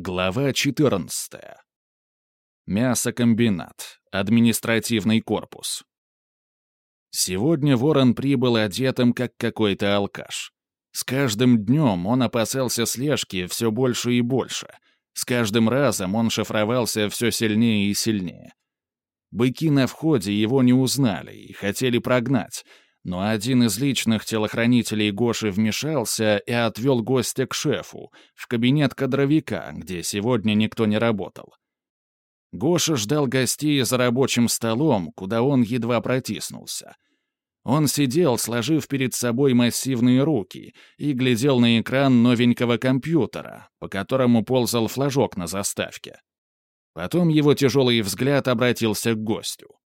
Глава 14. Мясокомбинат. Административный корпус. Сегодня Ворон прибыл одетым, как какой-то алкаш. С каждым днем он опасался слежки все больше и больше. С каждым разом он шифровался все сильнее и сильнее. Быки на входе его не узнали и хотели прогнать — но один из личных телохранителей Гоши вмешался и отвел гостя к шефу, в кабинет кадровика, где сегодня никто не работал. Гоша ждал гостей за рабочим столом, куда он едва протиснулся. Он сидел, сложив перед собой массивные руки, и глядел на экран новенького компьютера, по которому ползал флажок на заставке. Потом его тяжелый взгляд обратился к гостю.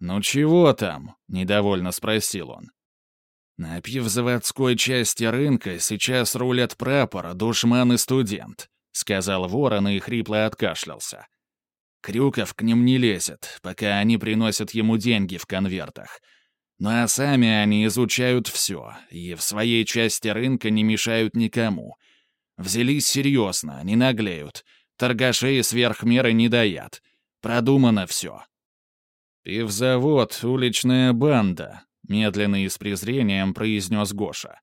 «Ну чего там?» — недовольно спросил он. На пивзаводской части рынка сейчас рулят прапора, душман и студент», — сказал ворон и хрипло откашлялся. Крюков к ним не лезет, пока они приносят ему деньги в конвертах. Ну а сами они изучают все, и в своей части рынка не мешают никому. Взялись серьезно, не наглеют. Торгашей сверх меры не даят. Продумано все. «Пивзавод, уличная банда», — медленно и с презрением произнес Гоша.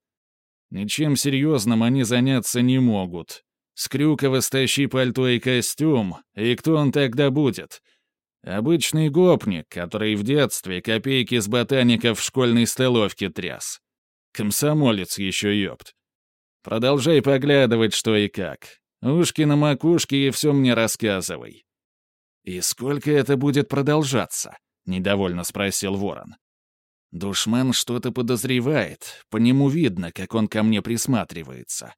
«Ничем серьезным они заняться не могут. С Крюкова стащи пальто и костюм, и кто он тогда будет? Обычный гопник, который в детстве копейки с ботаников в школьной столовке тряс. Комсомолец еще ёпт. Продолжай поглядывать, что и как. Ушки на макушке и все мне рассказывай. И сколько это будет продолжаться? Недовольно спросил Ворон. Душман что-то подозревает, по нему видно, как он ко мне присматривается.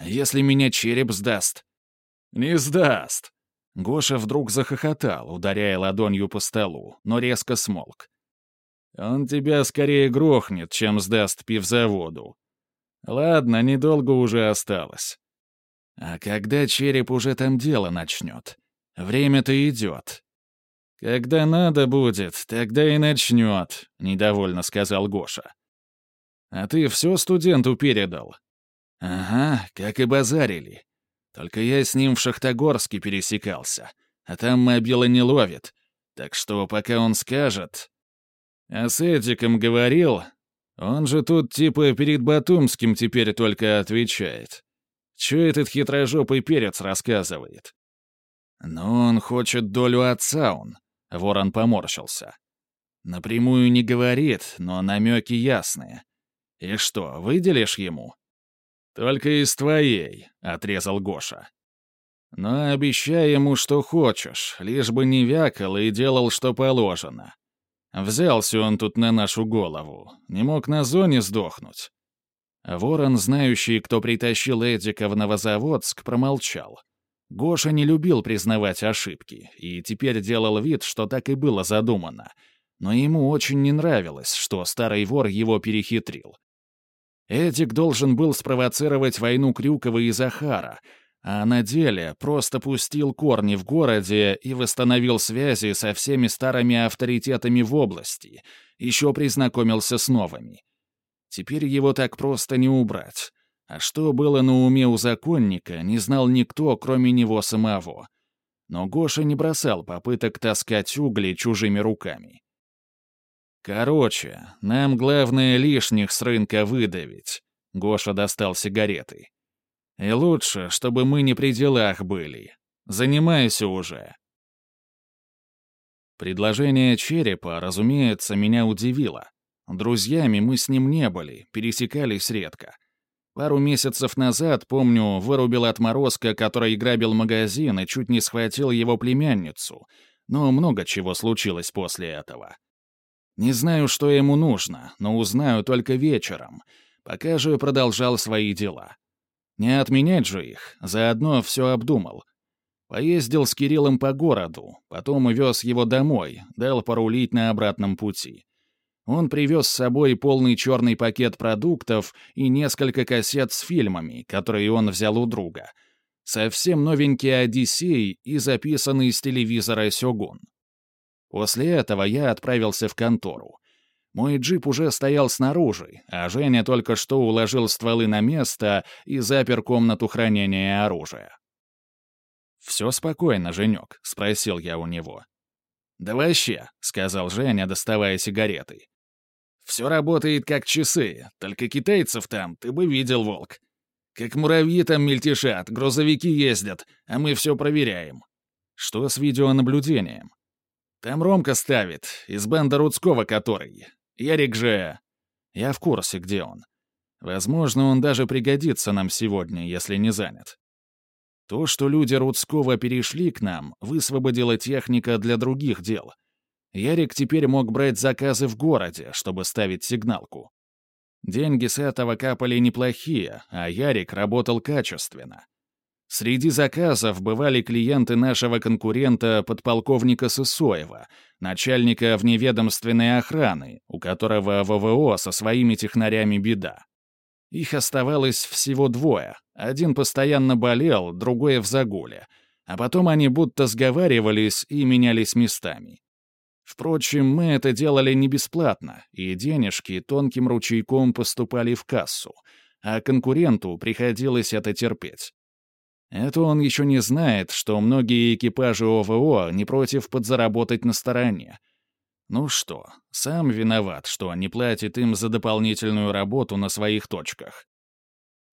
Если меня череп сдаст... Не сдаст. Гоша вдруг захохотал, ударяя ладонью по столу, но резко смолк. Он тебя скорее грохнет, чем сдаст пивзаводу. Ладно, недолго уже осталось. А когда череп уже там дело начнет? Время-то идет, «Когда надо будет, тогда и начнет», — недовольно сказал Гоша. «А ты все студенту передал?» «Ага, как и базарили. Только я с ним в Шахтогорске пересекался, а там мобила не ловит. Так что пока он скажет...» «А с Эдиком говорил? Он же тут типа перед Батумским теперь только отвечает. Чё этот хитрожопый перец рассказывает?» «Ну, он хочет долю отца он. Ворон поморщился. Напрямую не говорит, но намеки ясные. И что, выделишь ему? Только из твоей, отрезал Гоша. Но обещай ему, что хочешь, лишь бы не вякал и делал, что положено. Взялся он тут на нашу голову, не мог на зоне сдохнуть. Ворон, знающий, кто притащил Эдика в Новозаводск, промолчал. Гоша не любил признавать ошибки и теперь делал вид, что так и было задумано. Но ему очень не нравилось, что старый вор его перехитрил. Эдик должен был спровоцировать войну Крюкова и Захара, а на деле просто пустил корни в городе и восстановил связи со всеми старыми авторитетами в области, еще признакомился с новыми. Теперь его так просто не убрать. А что было на уме у законника, не знал никто, кроме него самого. Но Гоша не бросал попыток таскать угли чужими руками. «Короче, нам главное лишних с рынка выдавить», — Гоша достал сигареты. «И лучше, чтобы мы не при делах были. Занимайся уже». Предложение черепа, разумеется, меня удивило. Друзьями мы с ним не были, пересекались редко. Пару месяцев назад, помню, вырубил отморозка, который грабил магазин и чуть не схватил его племянницу. Но много чего случилось после этого. Не знаю, что ему нужно, но узнаю только вечером. Пока же продолжал свои дела. Не отменять же их, заодно все обдумал. Поездил с Кириллом по городу, потом увез его домой, дал порулить на обратном пути. Он привез с собой полный черный пакет продуктов и несколько кассет с фильмами, которые он взял у друга. Совсем новенький «Одиссей» и записанный с телевизора «Сёгун». После этого я отправился в контору. Мой джип уже стоял снаружи, а Женя только что уложил стволы на место и запер комнату хранения оружия. «Все спокойно, Женек», — спросил я у него. «Да вообще», — сказал Женя, доставая сигареты. «Все работает как часы, только китайцев там ты бы видел, волк. Как муравьи там мельтешат, грузовики ездят, а мы все проверяем». «Что с видеонаблюдением?» «Там Ромка ставит, из банда Рудского который. Ярик же...» «Я в курсе, где он. Возможно, он даже пригодится нам сегодня, если не занят». То, что люди Рудского перешли к нам, высвободила техника для других дел. Ярик теперь мог брать заказы в городе, чтобы ставить сигналку. Деньги с этого капали неплохие, а Ярик работал качественно. Среди заказов бывали клиенты нашего конкурента подполковника Сысоева, начальника вневедомственной охраны, у которого ВВО со своими технарями беда. Их оставалось всего двое. Один постоянно болел, другой в загуле. А потом они будто сговаривались и менялись местами. Впрочем, мы это делали не бесплатно, и денежки тонким ручейком поступали в кассу, а конкуренту приходилось это терпеть. Это он еще не знает, что многие экипажи ОВО не против подзаработать на стороне — ну что, сам виноват, что не платит им за дополнительную работу на своих точках.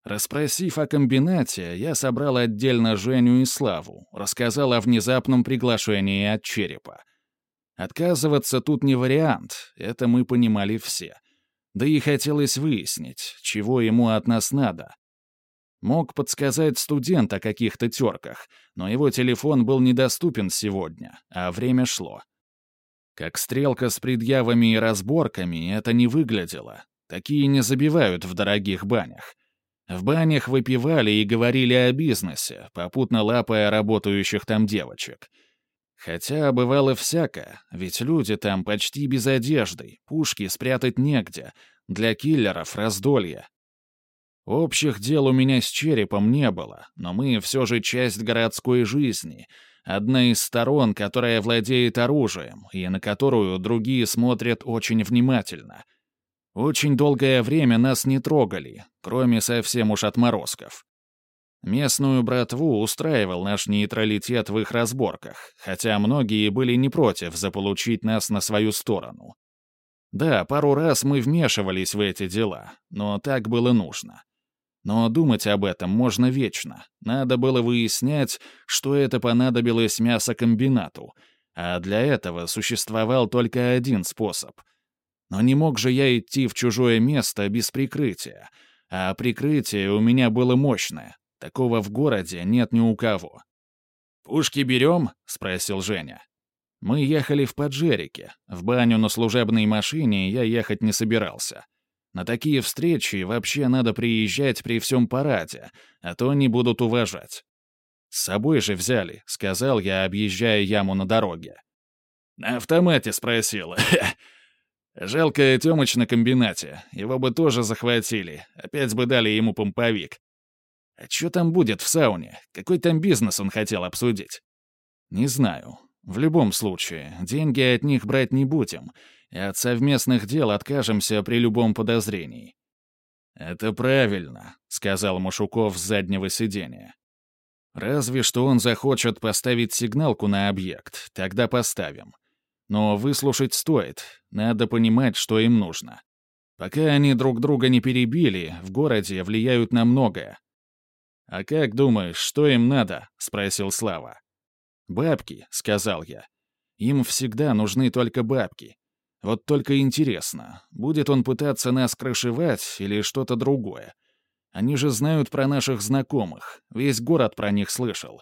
Распросив о комбинате, я собрал отдельно Женю и Славу, рассказал о внезапном приглашении от черепа. Отказываться тут не вариант, это мы понимали все. Да и хотелось выяснить, чего ему от нас надо. Мог подсказать студент о каких-то терках, но его телефон был недоступен сегодня, а время шло. Как стрелка с предъявами и разборками это не выглядело. Такие не забивают в дорогих банях. В банях выпивали и говорили о бизнесе, попутно лапая работающих там девочек. Хотя бывало всякое, ведь люди там почти без одежды, пушки спрятать негде, для киллеров раздолье. Общих дел у меня с черепом не было, но мы все же часть городской жизни — одна из сторон, которая владеет оружием, и на которую другие смотрят очень внимательно. Очень долгое время нас не трогали, кроме совсем уж отморозков. Местную братву устраивал наш нейтралитет в их разборках, хотя многие были не против заполучить нас на свою сторону. Да, пару раз мы вмешивались в эти дела, но так было нужно. Но думать об этом можно вечно. Надо было выяснять, что это понадобилось мясокомбинату, а для этого существовал только один способ. Но не мог же я идти в чужое место без прикрытия, а прикрытие у меня было мощное. Такого в городе нет ни у кого. «Пушки берем?» — спросил Женя. Мы ехали в Поджерике. В баню на служебной машине я ехать не собирался. На такие встречи вообще надо приезжать при всем параде, а то не будут уважать. «С собой же взяли», — сказал я, объезжая яму на дороге. «На автомате спросила. Жалко Тёмыч на комбинате. Его бы тоже захватили. Опять бы дали ему помповик. А что там будет в сауне? Какой там бизнес он хотел обсудить? Не знаю. В любом случае, деньги от них брать не будем и от совместных дел откажемся при любом подозрении». «Это правильно», — сказал Машуков с заднего сиденья. «Разве что он захочет поставить сигналку на объект, тогда поставим. Но выслушать стоит, надо понимать, что им нужно. Пока они друг друга не перебили, в городе влияют на многое». «А как думаешь, что им надо?» — спросил Слава. «Бабки», — сказал я. «Им всегда нужны только бабки. Вот только интересно, будет он пытаться нас крышевать или что-то другое? Они же знают про наших знакомых, весь город про них слышал.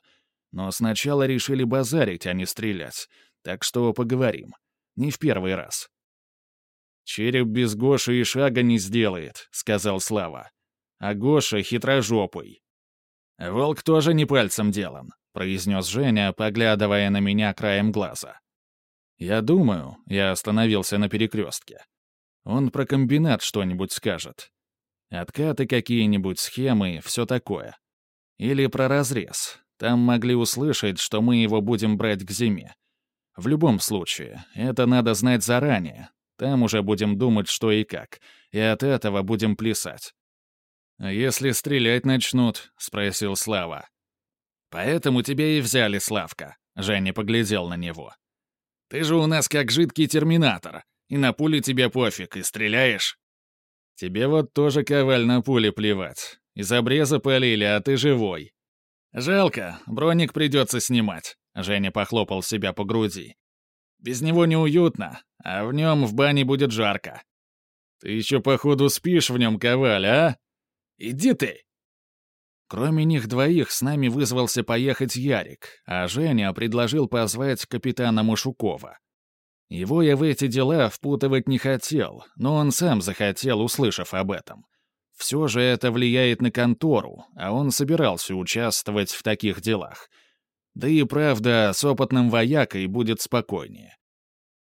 Но сначала решили базарить, а не стрелять. Так что поговорим. Не в первый раз. «Череп без Гоши и шага не сделает», — сказал Слава. «А Гоша хитрожопый». «Волк тоже не пальцем делан», — произнес Женя, поглядывая на меня краем глаза. «Я думаю», — я остановился на перекрестке. «Он про комбинат что-нибудь скажет. Откаты какие-нибудь, схемы, все такое. Или про разрез. Там могли услышать, что мы его будем брать к зиме. В любом случае, это надо знать заранее. Там уже будем думать, что и как. И от этого будем плясать». «А если стрелять начнут?» — спросил Слава. «Поэтому тебя и взяли, Славка», — Женя поглядел на него. «Ты же у нас как жидкий терминатор, и на пули тебе пофиг, и стреляешь». «Тебе вот тоже коваль на пули плевать. Из обреза полили, а ты живой». «Жалко, броник придется снимать», — Женя похлопал себя по груди. «Без него неуютно, а в нем в бане будет жарко». «Ты еще, походу, спишь в нем, коваль, а?» «Иди ты!» Кроме них двоих с нами вызвался поехать Ярик, а Женя предложил позвать капитана Машукова. Его я в эти дела впутывать не хотел, но он сам захотел, услышав об этом. Все же это влияет на контору, а он собирался участвовать в таких делах. Да и правда, с опытным воякой будет спокойнее.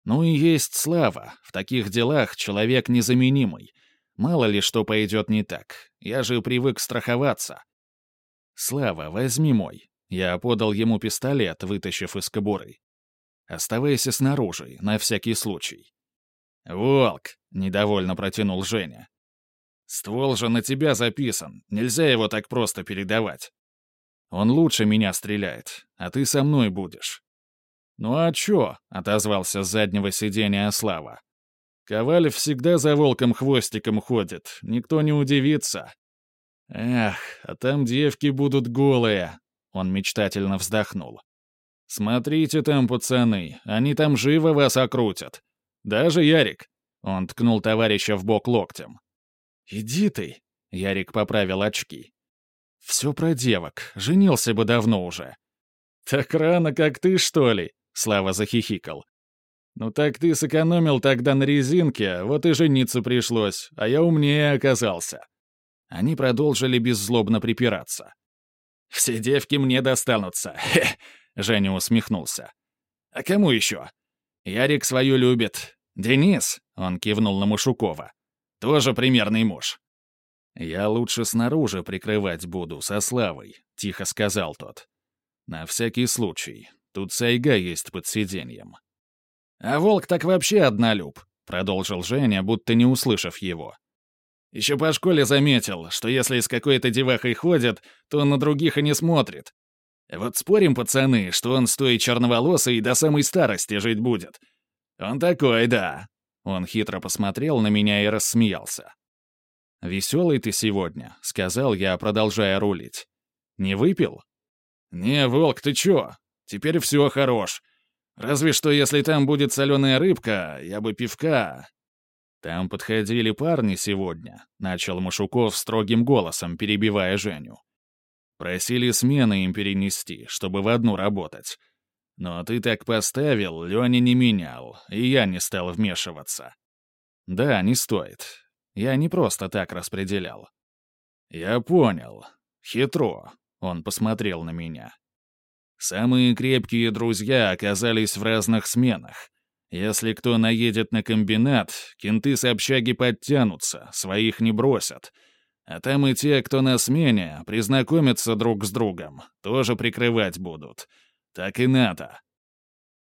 Ну и есть слава, в таких делах человек незаменимый. Мало ли что пойдет не так, я же привык страховаться. «Слава, возьми мой». Я подал ему пистолет, вытащив из кобуры. «Оставайся снаружи, на всякий случай». «Волк!» — недовольно протянул Женя. «Ствол же на тебя записан, нельзя его так просто передавать. Он лучше меня стреляет, а ты со мной будешь». «Ну а чё?» — отозвался с заднего сиденья Слава. «Коваль всегда за волком хвостиком ходит, никто не удивится. «Эх, а там девки будут голые!» Он мечтательно вздохнул. «Смотрите там, пацаны, они там живо вас окрутят. Даже Ярик!» Он ткнул товарища в бок локтем. «Иди ты!» — Ярик поправил очки. «Все про девок, женился бы давно уже». «Так рано, как ты, что ли?» — Слава захихикал. «Ну так ты сэкономил тогда на резинке, вот и жениться пришлось, а я умнее оказался». Они продолжили беззлобно припираться. «Все девки мне достанутся», Женя усмехнулся. «А кому еще? Ярик свою любит. Денис», — он кивнул на Машукова, — «тоже примерный муж». «Я лучше снаружи прикрывать буду, со Славой», — тихо сказал тот. «На всякий случай. Тут сайга есть под сиденьем». «А волк так вообще однолюб», — продолжил Женя, будто не услышав его. Еще по школе заметил, что если с какой-то девахой ходит, то на других и не смотрит. Вот спорим, пацаны, что он с той черноволосой до самой старости жить будет. Он такой, да. Он хитро посмотрел на меня и рассмеялся. «Веселый ты сегодня», — сказал я, продолжая рулить. «Не выпил?» «Не, Волк, ты чё? Теперь все хорош. Разве что, если там будет соленая рыбка, я бы пивка, «Там подходили парни сегодня», — начал Машуков строгим голосом, перебивая Женю. «Просили смены им перенести, чтобы в одну работать. Но ты так поставил, Леня не менял, и я не стал вмешиваться». «Да, не стоит. Я не просто так распределял». «Я понял. Хитро», — он посмотрел на меня. «Самые крепкие друзья оказались в разных сменах». Если кто наедет на комбинат, кенты с общаги подтянутся, своих не бросят. А там и те, кто на смене, признакомятся друг с другом, тоже прикрывать будут. Так и надо.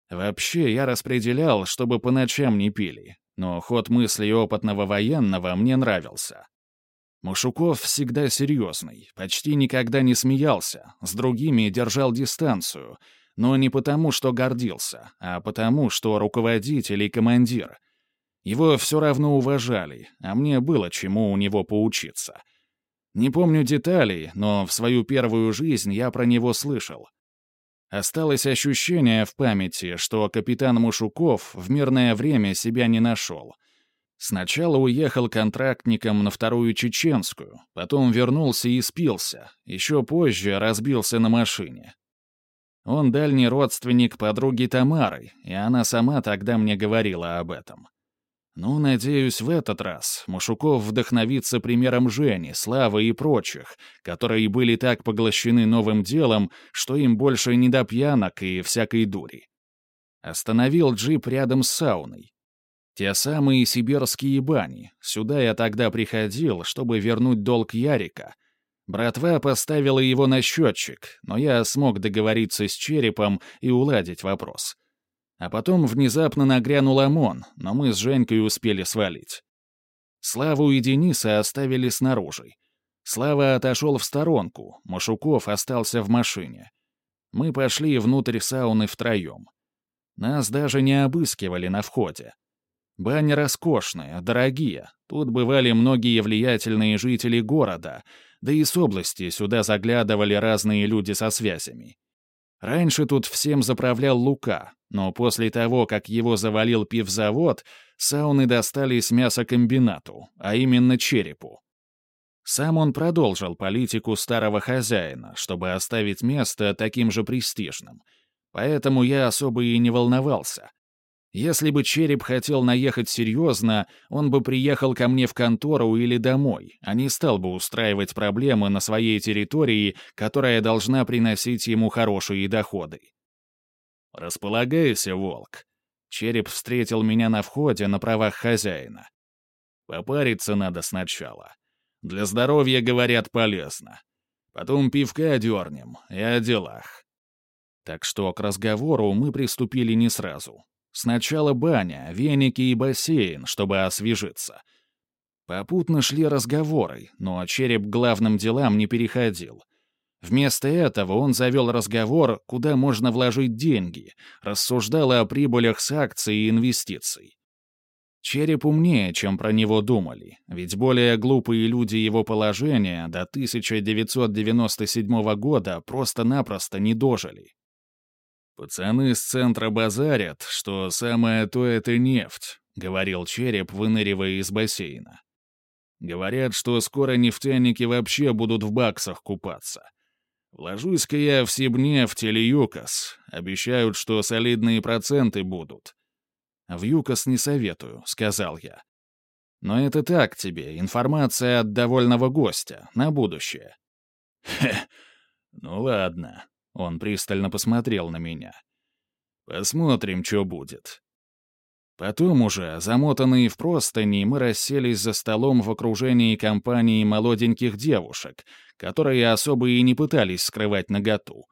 Вообще, я распределял, чтобы по ночам не пили, но ход мыслей опытного военного мне нравился. Мушуков всегда серьезный, почти никогда не смеялся, с другими держал дистанцию — но не потому, что гордился, а потому, что руководитель и командир. Его все равно уважали, а мне было чему у него поучиться. Не помню деталей, но в свою первую жизнь я про него слышал. Осталось ощущение в памяти, что капитан Мушуков в мирное время себя не нашел. Сначала уехал контрактником на вторую чеченскую, потом вернулся и спился, еще позже разбился на машине. Он дальний родственник подруги Тамары, и она сама тогда мне говорила об этом. Ну, надеюсь, в этот раз Машуков вдохновится примером Жени, Славы и прочих, которые были так поглощены новым делом, что им больше не до пьянок и всякой дури. Остановил джип рядом с сауной. Те самые сибирские бани. Сюда я тогда приходил, чтобы вернуть долг Ярика — Братва поставила его на счетчик, но я смог договориться с черепом и уладить вопрос. А потом внезапно нагрянул ОМОН, но мы с Женькой успели свалить. Славу и Дениса оставили снаружи. Слава отошел в сторонку, Машуков остался в машине. Мы пошли внутрь сауны втроем. Нас даже не обыскивали на входе. Бани роскошные, дорогие. Тут бывали многие влиятельные жители города, да и с области сюда заглядывали разные люди со связями. Раньше тут всем заправлял Лука, но после того, как его завалил пивзавод, сауны достались мясокомбинату, а именно черепу. Сам он продолжил политику старого хозяина, чтобы оставить место таким же престижным. Поэтому я особо и не волновался. Если бы Череп хотел наехать серьезно, он бы приехал ко мне в контору или домой, а не стал бы устраивать проблемы на своей территории, которая должна приносить ему хорошие доходы. «Располагайся, волк». Череп встретил меня на входе на правах хозяина. «Попариться надо сначала. Для здоровья, говорят, полезно. Потом пивка дернем и о делах». Так что к разговору мы приступили не сразу. Сначала баня, веники и бассейн, чтобы освежиться. Попутно шли разговоры, но череп к главным делам не переходил. Вместо этого он завел разговор, куда можно вложить деньги, рассуждал о прибылях с акций и инвестиций. Череп умнее, чем про него думали, ведь более глупые люди его положения до 1997 года просто-напросто не дожили. «Пацаны с центра базарят, что самое то — это нефть», — говорил Череп, выныривая из бассейна. «Говорят, что скоро нефтяники вообще будут в баксах купаться. Вложусь-ка я в Сибнефть или ЮКОС. Обещают, что солидные проценты будут». «В ЮКОС не советую», — сказал я. «Но это так тебе, информация от довольного гостя, на будущее». «Хе, ну ладно», он пристально посмотрел на меня. «Посмотрим, что будет». Потом уже, замотанные в простыни, мы расселись за столом в окружении компании молоденьких девушек, которые особо и не пытались скрывать наготу.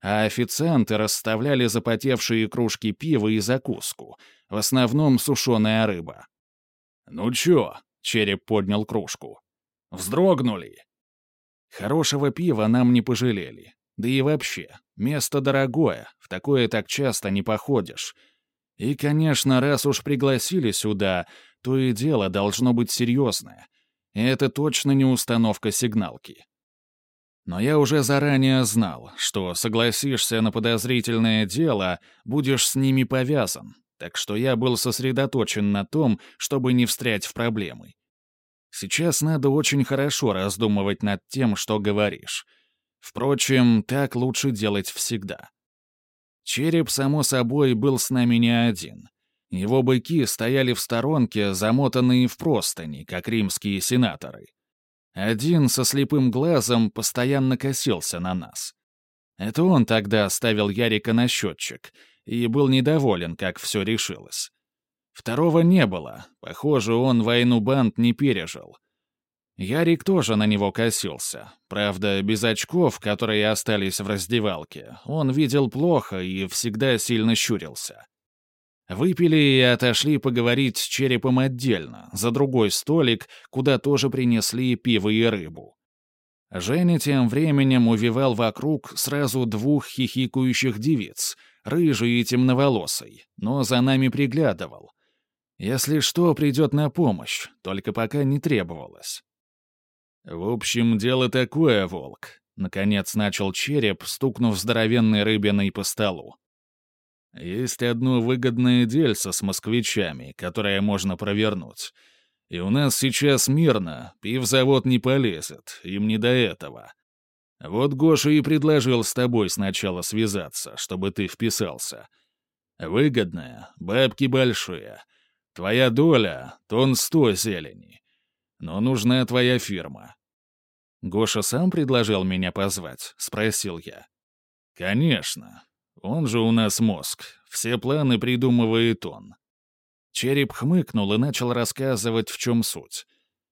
А официанты расставляли запотевшие кружки пива и закуску, в основном сушеная рыба. «Ну чё?» — череп поднял кружку. «Вздрогнули!» Хорошего пива нам не пожалели. Да и вообще, место дорогое, в такое так часто не походишь. И, конечно, раз уж пригласили сюда, то и дело должно быть серьезное. И это точно не установка сигналки. Но я уже заранее знал, что согласишься на подозрительное дело, будешь с ними повязан, так что я был сосредоточен на том, чтобы не встрять в проблемы. Сейчас надо очень хорошо раздумывать над тем, что говоришь — Впрочем, так лучше делать всегда. Череп, само собой, был с нами не один. Его быки стояли в сторонке, замотанные в простыни, как римские сенаторы. Один со слепым глазом постоянно косился на нас. Это он тогда ставил Ярика на счетчик и был недоволен, как все решилось. Второго не было. Похоже, он войну банд не пережил. Ярик тоже на него косился. Правда, без очков, которые остались в раздевалке, он видел плохо и всегда сильно щурился. Выпили и отошли поговорить с черепом отдельно, за другой столик, куда тоже принесли пиво и рыбу. Женя тем временем увивал вокруг сразу двух хихикающих девиц, рыжий и темноволосый, но за нами приглядывал. Если что, придет на помощь, только пока не требовалось. «В общем, дело такое, волк», — наконец начал череп, стукнув здоровенной рыбиной по столу. «Есть одно выгодное дельце с москвичами, которое можно провернуть. И у нас сейчас мирно, пивзавод не полезет, им не до этого. Вот Гоша и предложил с тобой сначала связаться, чтобы ты вписался. Выгодное, бабки большие. Твоя доля — тон сто зелени но нужна твоя фирма». «Гоша сам предложил меня позвать?» — спросил я. «Конечно. Он же у нас мозг. Все планы придумывает он». Череп хмыкнул и начал рассказывать, в чем суть.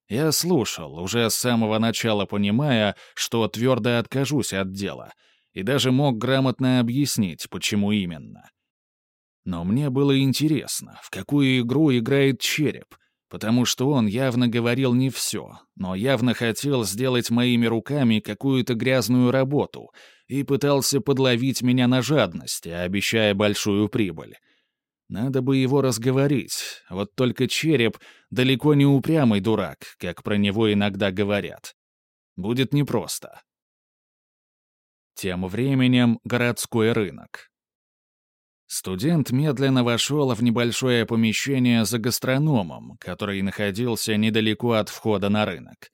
Я слушал, уже с самого начала понимая, что твердо откажусь от дела, и даже мог грамотно объяснить, почему именно. Но мне было интересно, в какую игру играет череп — потому что он явно говорил не все, но явно хотел сделать моими руками какую-то грязную работу, и пытался подловить меня на жадности, обещая большую прибыль. Надо бы его разговорить, вот только череп далеко не упрямый дурак, как про него иногда говорят. Будет непросто. Тем временем городской рынок. Студент медленно вошел в небольшое помещение за гастрономом, который находился недалеко от входа на рынок.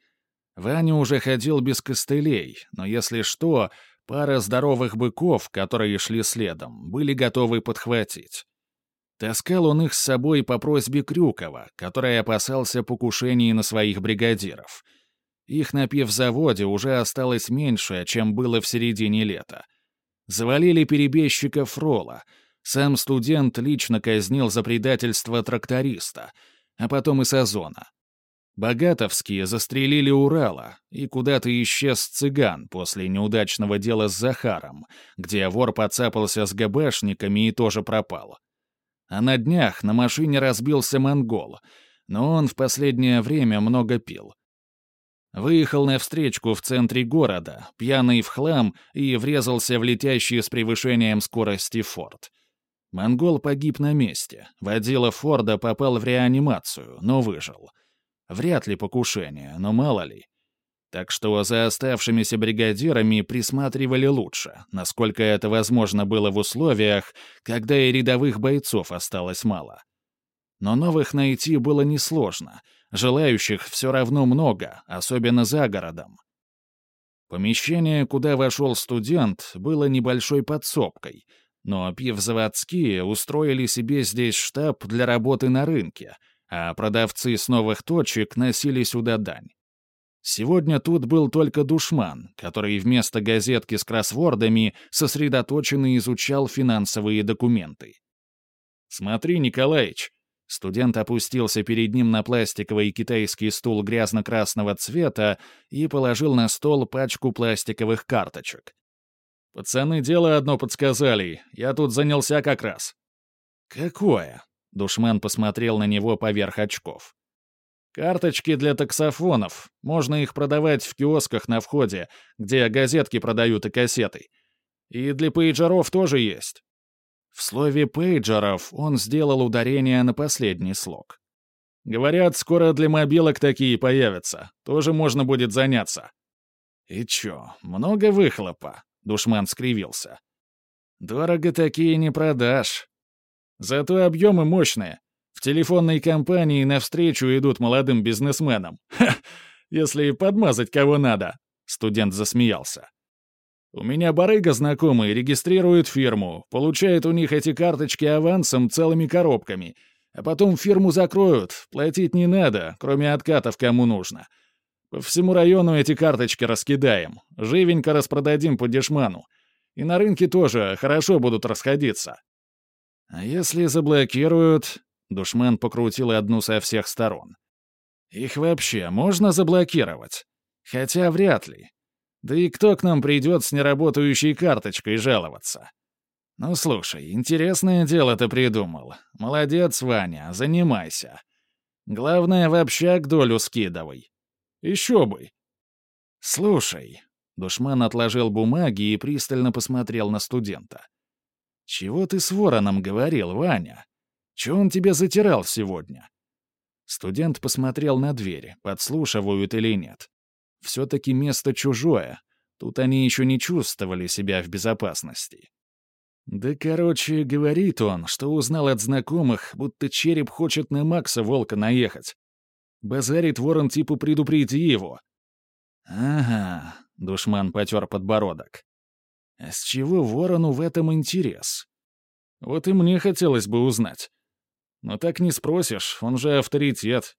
Ваня уже ходил без костылей, но если что, пара здоровых быков, которые шли следом, были готовы подхватить. Таскал он их с собой по просьбе Крюкова, который опасался покушений на своих бригадиров. Их на пивзаводе уже осталось меньше, чем было в середине лета. Завалили перебежчика Фрола — сам студент лично казнил за предательство тракториста, а потом и Сазона. Богатовские застрелили Урала, и куда-то исчез цыган после неудачного дела с Захаром, где вор подцапался с ГБшниками и тоже пропал. А на днях на машине разбился монгол, но он в последнее время много пил. Выехал на встречку в центре города, пьяный в хлам, и врезался в летящий с превышением скорости форт — Монгол погиб на месте. Водила Форда попал в реанимацию, но выжил. Вряд ли покушение, но мало ли. Так что за оставшимися бригадирами присматривали лучше, насколько это возможно было в условиях, когда и рядовых бойцов осталось мало. Но новых найти было несложно. Желающих все равно много, особенно за городом. Помещение, куда вошел студент, было небольшой подсобкой — но пивзаводские устроили себе здесь штаб для работы на рынке, а продавцы с новых точек носили сюда дань. Сегодня тут был только душман, который вместо газетки с кроссвордами сосредоточенно изучал финансовые документы. «Смотри, Николаич!» Студент опустился перед ним на пластиковый китайский стул грязно-красного цвета и положил на стол пачку пластиковых карточек. «Пацаны дело одно подсказали. Я тут занялся как раз». «Какое?» — душман посмотрел на него поверх очков. «Карточки для таксофонов. Можно их продавать в киосках на входе, где газетки продают и кассеты. И для пейджеров тоже есть». В слове «пейджеров» он сделал ударение на последний слог. «Говорят, скоро для мобилок такие появятся. Тоже можно будет заняться». «И чё, много выхлопа?» Душман скривился. «Дорого такие не продашь. Зато объемы мощные. В телефонной компании навстречу идут молодым бизнесменам. Ха! Если подмазать кого надо!» Студент засмеялся. «У меня барыга знакомый регистрирует фирму, получает у них эти карточки авансом целыми коробками, а потом фирму закроют, платить не надо, кроме откатов кому нужно. По всему району эти карточки раскидаем. Живенько распродадим по дешману. И на рынке тоже хорошо будут расходиться. А если заблокируют... Душман покрутил одну со всех сторон. Их вообще можно заблокировать? Хотя вряд ли. Да и кто к нам придет с неработающей карточкой жаловаться? Ну, слушай, интересное дело ты придумал. Молодец, Ваня, занимайся. Главное, в общак долю скидывай. Еще бы. Слушай. Душман отложил бумаги и пристально посмотрел на студента. «Чего ты с вороном говорил, Ваня? Чего он тебе затирал сегодня?» Студент посмотрел на дверь, подслушивают или нет. Все-таки место чужое. Тут они еще не чувствовали себя в безопасности. Да, короче, говорит он, что узнал от знакомых, будто череп хочет на Макса Волка наехать. Базарит ворон типа «предупреди его». «Ага», — душман потер подбородок. «А с чего ворону в этом интерес?» «Вот и мне хотелось бы узнать. Но так не спросишь, он же авторитет».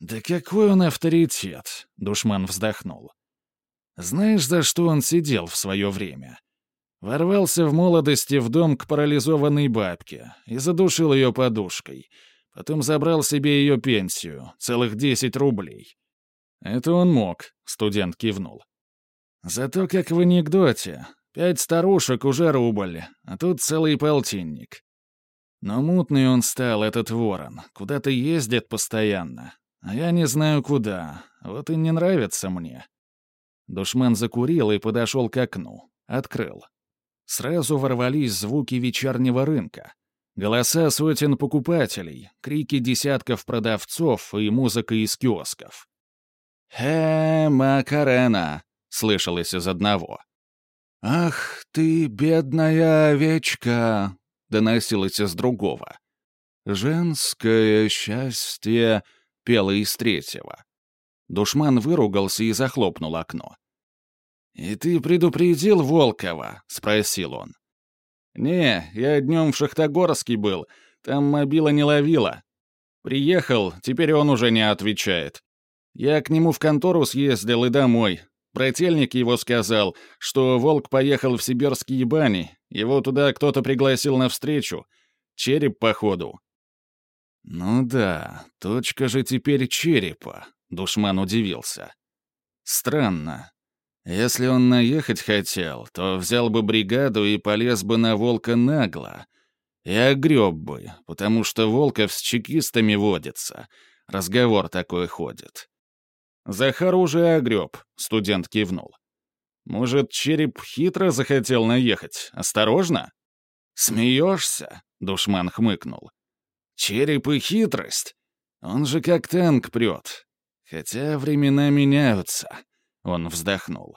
«Да какой он авторитет?» — душман вздохнул. «Знаешь, за что он сидел в свое время?» Ворвался в молодости в дом к парализованной бабке и задушил ее подушкой — Потом забрал себе ее пенсию, целых 10 рублей. Это он мог, студент кивнул. Зато как в анекдоте. Пять старушек уже рубль, а тут целый полтинник. Но мутный он стал, этот ворон. Куда-то ездит постоянно. А я не знаю куда. Вот и не нравится мне. Душман закурил и подошел к окну. Открыл. Сразу ворвались звуки вечернего рынка. Голоса сотен покупателей, крики десятков продавцов и музыка из киосков. «Хе, Макарена!» — слышалось из одного. «Ах ты, бедная овечка!» — доносилось из другого. «Женское счастье!» — пело из третьего. Душман выругался и захлопнул окно. «И ты предупредил Волкова?» — спросил он. «Не, я днем в Шахтогорске был. Там мобила не ловила. Приехал, теперь он уже не отвечает. Я к нему в контору съездил и домой. Брательник его сказал, что Волк поехал в сибирские бани. Его туда кто-то пригласил на встречу. Череп, походу». «Ну да, точка же теперь черепа», — Душман удивился. «Странно. Если он наехать хотел, то взял бы бригаду и полез бы на волка нагло. И огреб бы, потому что Волков с чекистами водится. Разговор такой ходит. Захар уже огреб, студент кивнул. Может, череп хитро захотел наехать? Осторожно? Смеешься? Душман хмыкнул. Череп и хитрость? Он же как танк прет. Хотя времена меняются. Он вздохнул.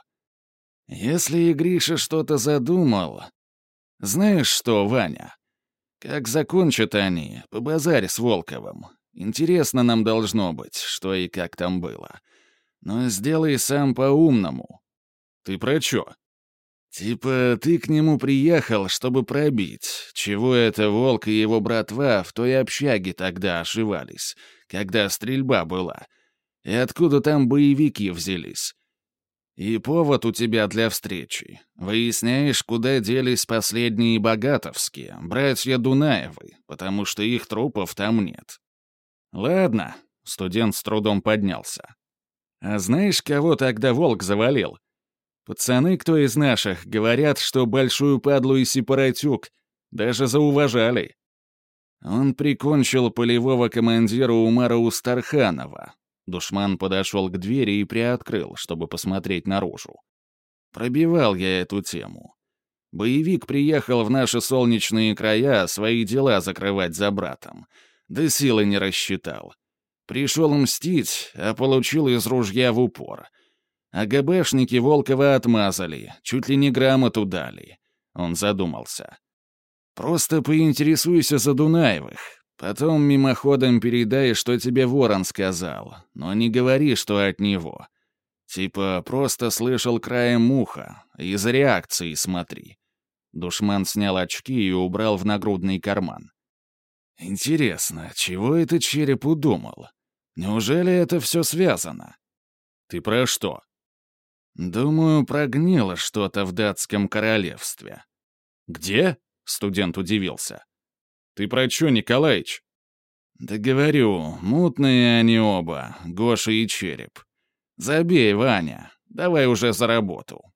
«Если Гриша что-то задумал... Знаешь что, Ваня? Как закончат они, побазарь с Волковым. Интересно нам должно быть, что и как там было. Но сделай сам по-умному. Ты про чё? Типа ты к нему приехал, чтобы пробить, чего это Волк и его братва в той общаге тогда ошивались, когда стрельба была, и откуда там боевики взялись. И повод у тебя для встречи. Выясняешь, куда делись последние богатовские, братья Дунаевы, потому что их трупов там нет. Ладно, студент с трудом поднялся. А знаешь, кого тогда волк завалил? Пацаны, кто из наших, говорят, что большую падлу и сепаратюк даже зауважали. Он прикончил полевого командира Умара Устарханова, Душман подошел к двери и приоткрыл, чтобы посмотреть наружу. Пробивал я эту тему. Боевик приехал в наши солнечные края свои дела закрывать за братом. Да силы не рассчитал. Пришел мстить, а получил из ружья в упор. А ГБшники Волкова отмазали, чуть ли не грамоту дали. Он задумался. «Просто поинтересуйся за Дунаевых. Потом мимоходом передай, что тебе ворон сказал, но не говори, что от него. Типа, просто слышал краем уха, из реакции смотри. Душман снял очки и убрал в нагрудный карман. Интересно, чего это череп удумал? Неужели это все связано? Ты про что? Думаю, прогнило что-то в датском королевстве. Где? Студент удивился. Ты про чё, Николаич?» «Да говорю, мутные они оба, Гоша и Череп. Забей, Ваня, давай уже за работу.